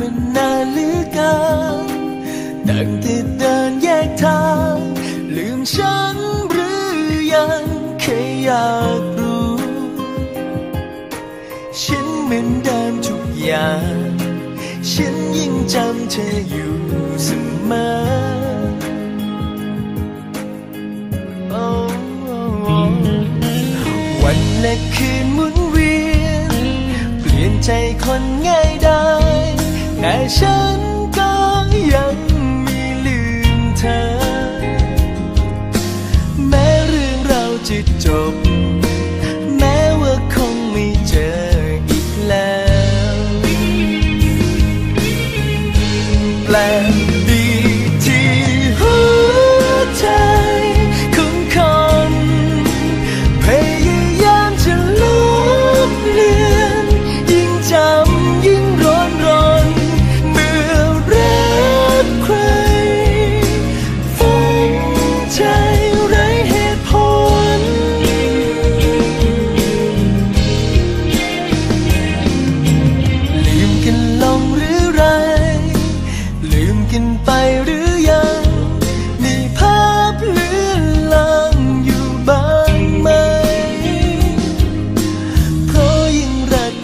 มานานเหรือเกินตั้งแต่เดินแยกทาง ลืมฉันหรือยังแค่อยากรู้ ฉันเหมือนเดิมทุกอย่าง ฉันยิ่งจำเธออยู่เสมอวันและคืนหมุนเวียน เปลี่ยนใจคนง่ายดาย แต่ฉันก็ยังไม่ลืมเธอ แม้เรื่องเราจะจบ แม้ว่าคงไม่เจออีกแล้วแปลก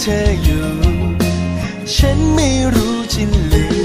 เธออยู่ ฉันไม่รู้จะลืม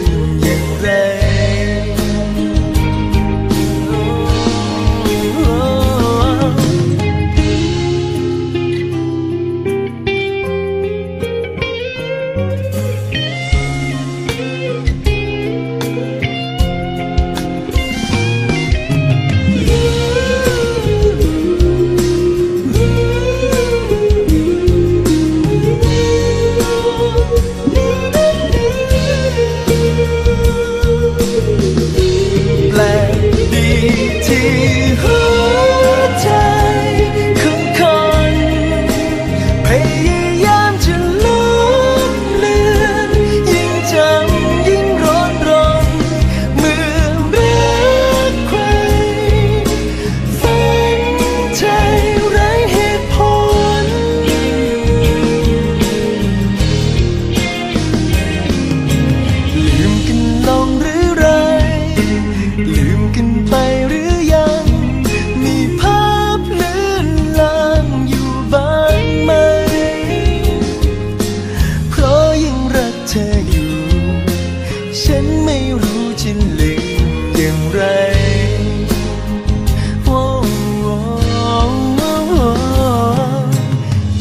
รู้จะลืมอย่างไร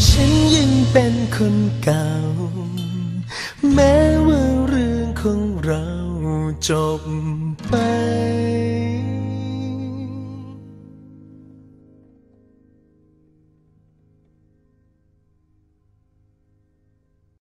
ฉันยังเป็นคนเก่า แม้ว่าเรื่องของเราจบไป